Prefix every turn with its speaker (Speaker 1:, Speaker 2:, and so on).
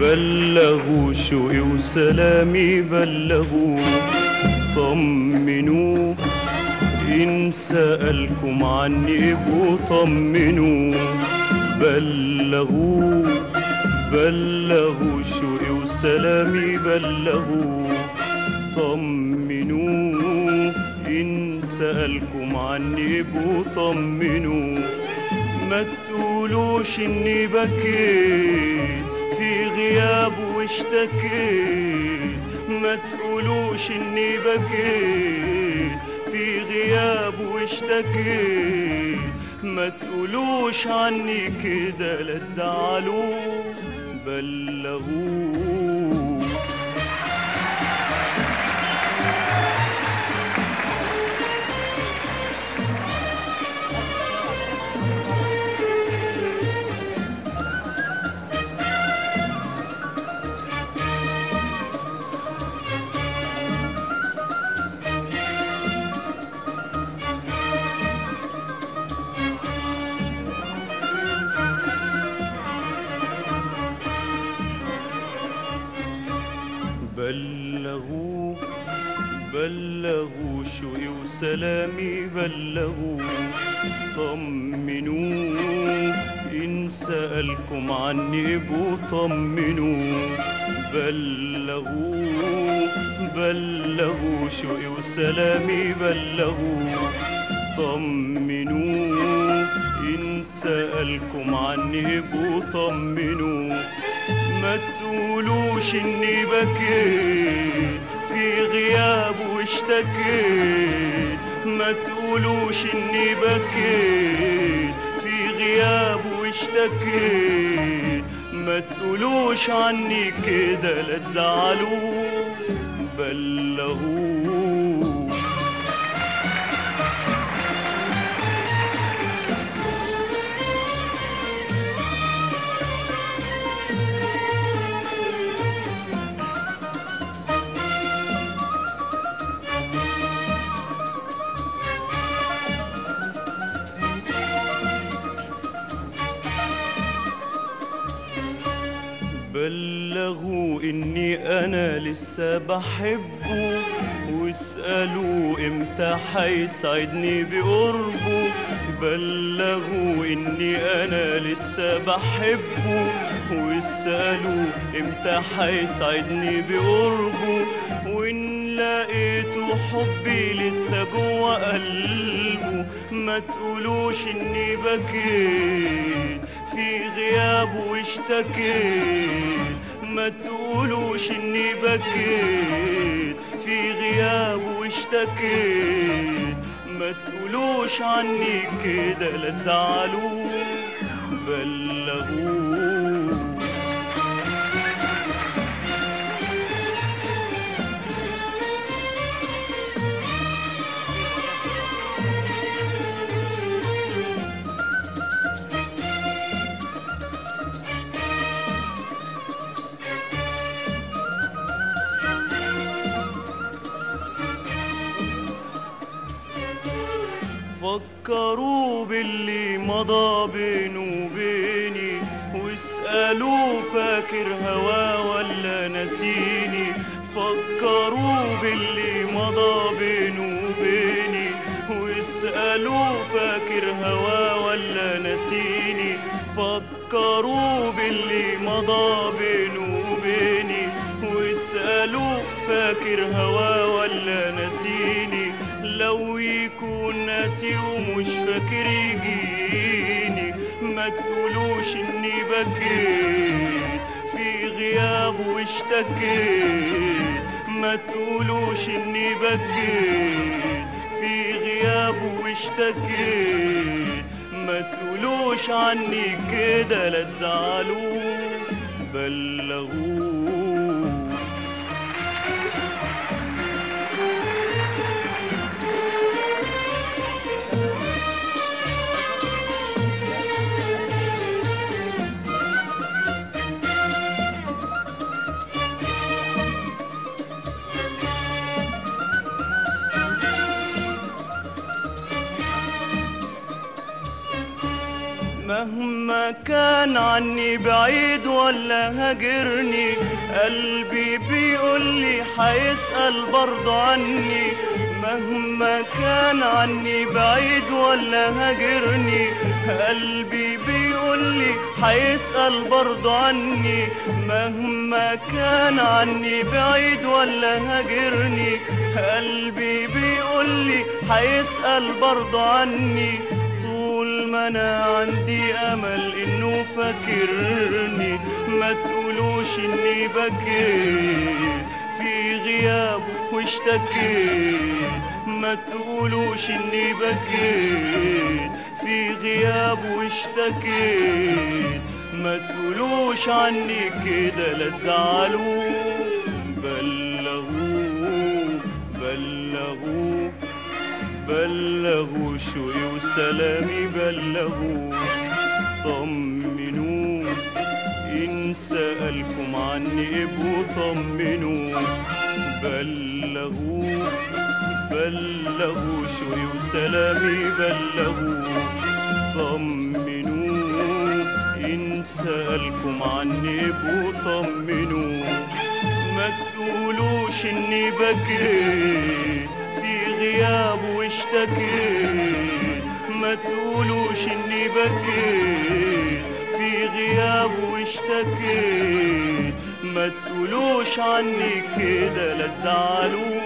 Speaker 1: بلغوا شوقي وسلامي بلغوه طمنوه إن سألكم عني ابقوا طمنوه بلغوه بلغوا شوقي وسلامي بلغوه طمنوه إن سألكم عني ابقوا طمنوه ما تقولوش إني بكيت. في غيابه واشتكيت. ما تقولوش إني بكيت. في غيابه واشتكيت. ما تقولوش عني كده لا تزعلوه بلغوه. بلغوه بلغوا شوقي وسلامي بلغوا. طمنوه إن سألكم عني ابقوا طمنوه بلغوه بلغوا شوقي وسلامي بلغوا. طمنوه إن سألكم عني ابقوا طمنوه ما تقولوش إني بكيت في غيابه واشتكيت. ما تقولوش إني بكيت في غيابه واشتكيت. ما تقولوش عني كده لا تزعلوه بلغوه بلغوا إني أنا لسه بحبه. واسألوا إمتى حيسعدني بقربه. بلغوا إني أنا لسه بحبه. واسألوا إمتى حيسعدني بقربه. وإن لقيته حبي لسه جوه قلبه. ما تقولوش إني بكيت. غيابه واشتكيت ما تقولوش إني بكيت. في غيابه واشتكيت. ما تقولوش عني كده لا تزعلوه بلغوه فكروا باللي مضى بينه وبيني واسألوا فاكر هوا ولا نسيني. فكروا باللي مضى بينه وبيني واسألوا فاكر هوا ولا نسيني. فكروا باللي مضى بينه وبيني واسألوا فاكر هوا يكون ناسي ومش فاكر يجيني ما تقولوش إني بكيت في غيابه واشتكيت. ما تقولوش إني بكيت في غيابه واشتكيت. ما تقولوش عني كده لا تزعلوه بلغوه مهما كان عني بعيد ولا هاجرني قلبي بيقول لي هيسأل برضه عني. مهما كان عني بعيد ولا هاجرني قلبي بيقول لي هيسأل برضه عني. مهما كان عني بعيد ولا هاجرني قلبي بيقول لي هيسأل برضه عني. أنا عندي أمل إنه فاكرني. ما تقولوش إني بكيت. في غياب واشتكيت. ما تقولوش إني بكيت. في غياب واشتكيت. ما تقولوش عني كده لا تزعلوا بلغوه بلغوه. بلغوا شوقي وسلامي بلغوا. طمنوا. إن سألكم عني ابقوا طمنوا. بلغوا. بلغوا شوقي وسلامي بلغوا. طمنوا. إن سألكم عني ابقوا طمنوا. ما تقولوش إني بكيت. في غياب واشتكيت. ما تقولوش إني بكيت. في غياب واشتكيت. ما تقولوش عني كده لا تزعلوا